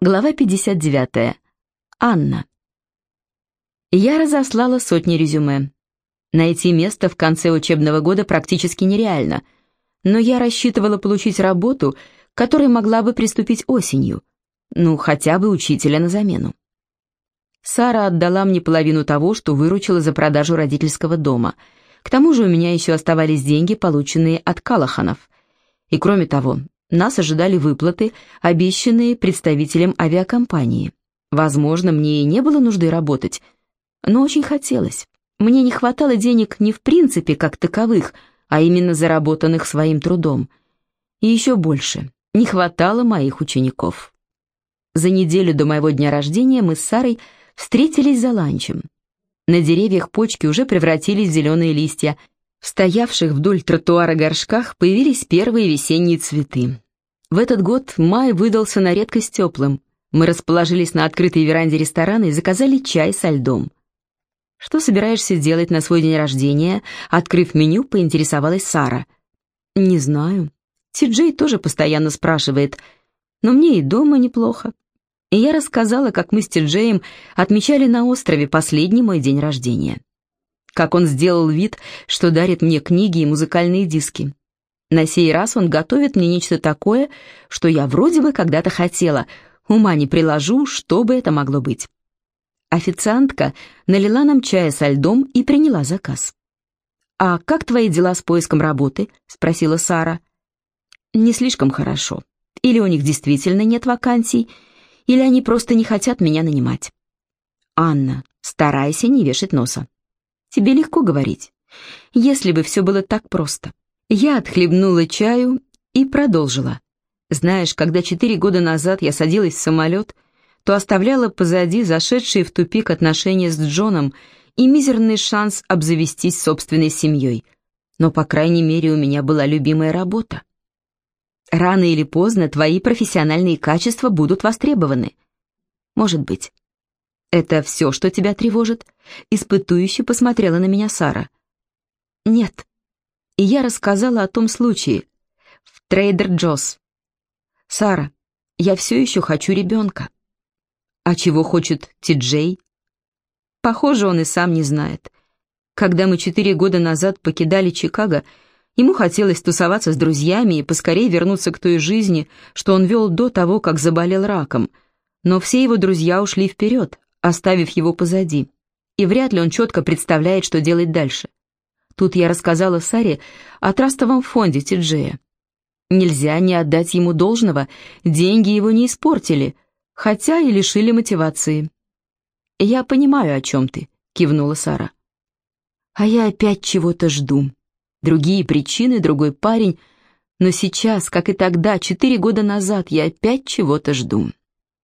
Глава 59. Анна. Я разослала сотни резюме. Найти место в конце учебного года практически нереально, но я рассчитывала получить работу, которой могла бы приступить осенью, ну, хотя бы учителя на замену. Сара отдала мне половину того, что выручила за продажу родительского дома. К тому же у меня еще оставались деньги, полученные от Калаханов. И кроме того, нас ожидали выплаты, обещанные представителем авиакомпании. Возможно, мне и не было нужды работать, но очень хотелось. Мне не хватало денег не в принципе как таковых, а именно заработанных своим трудом. И еще больше, не хватало моих учеников. За неделю до моего дня рождения мы с Сарой встретились за ланчем. На деревьях почки уже превратились в зеленые листья – в стоявших вдоль тротуара горшках появились первые весенние цветы. В этот год май выдался на редкость теплым. Мы расположились на открытой веранде ресторана и заказали чай со льдом. «Что собираешься делать на свой день рождения?» Открыв меню, поинтересовалась Сара. «Не знаю. Ти-Джей тоже постоянно спрашивает. Но мне и дома неплохо. И я рассказала, как мы с Ти-Джеем отмечали на острове последний мой день рождения как он сделал вид, что дарит мне книги и музыкальные диски. На сей раз он готовит мне нечто такое, что я вроде бы когда-то хотела, ума не приложу, что бы это могло быть. Официантка налила нам чая со льдом и приняла заказ. «А как твои дела с поиском работы?» — спросила Сара. «Не слишком хорошо. Или у них действительно нет вакансий, или они просто не хотят меня нанимать». «Анна, старайся не вешать носа. Тебе легко говорить. Если бы все было так просто. Я отхлебнула чаю и продолжила. Знаешь, когда четыре года назад я садилась в самолет, то оставляла позади зашедшие в тупик отношения с Джоном и мизерный шанс обзавестись собственной семьей. Но, по крайней мере, у меня была любимая работа. Рано или поздно твои профессиональные качества будут востребованы. Может быть. «Это все, что тебя тревожит?» Испытующе посмотрела на меня Сара. «Нет». И я рассказала о том случае. В Трейдер Джос. «Сара, я все еще хочу ребенка». «А чего хочет Ти-Джей?» Похоже, он и сам не знает. Когда мы четыре года назад покидали Чикаго, ему хотелось тусоваться с друзьями и поскорее вернуться к той жизни, что он вел до того, как заболел раком. Но все его друзья ушли вперед, оставив его позади, и вряд ли он четко представляет, что делать дальше. Тут я рассказала Саре о трастовом фонде Тиджея. Нельзя не отдать ему должного, деньги его не испортили, хотя и лишили мотивации. «Я понимаю, о чем ты», — кивнула Сара. «А я опять чего-то жду. Другие причины, другой парень, но сейчас, как и тогда, четыре года назад, я опять чего-то жду».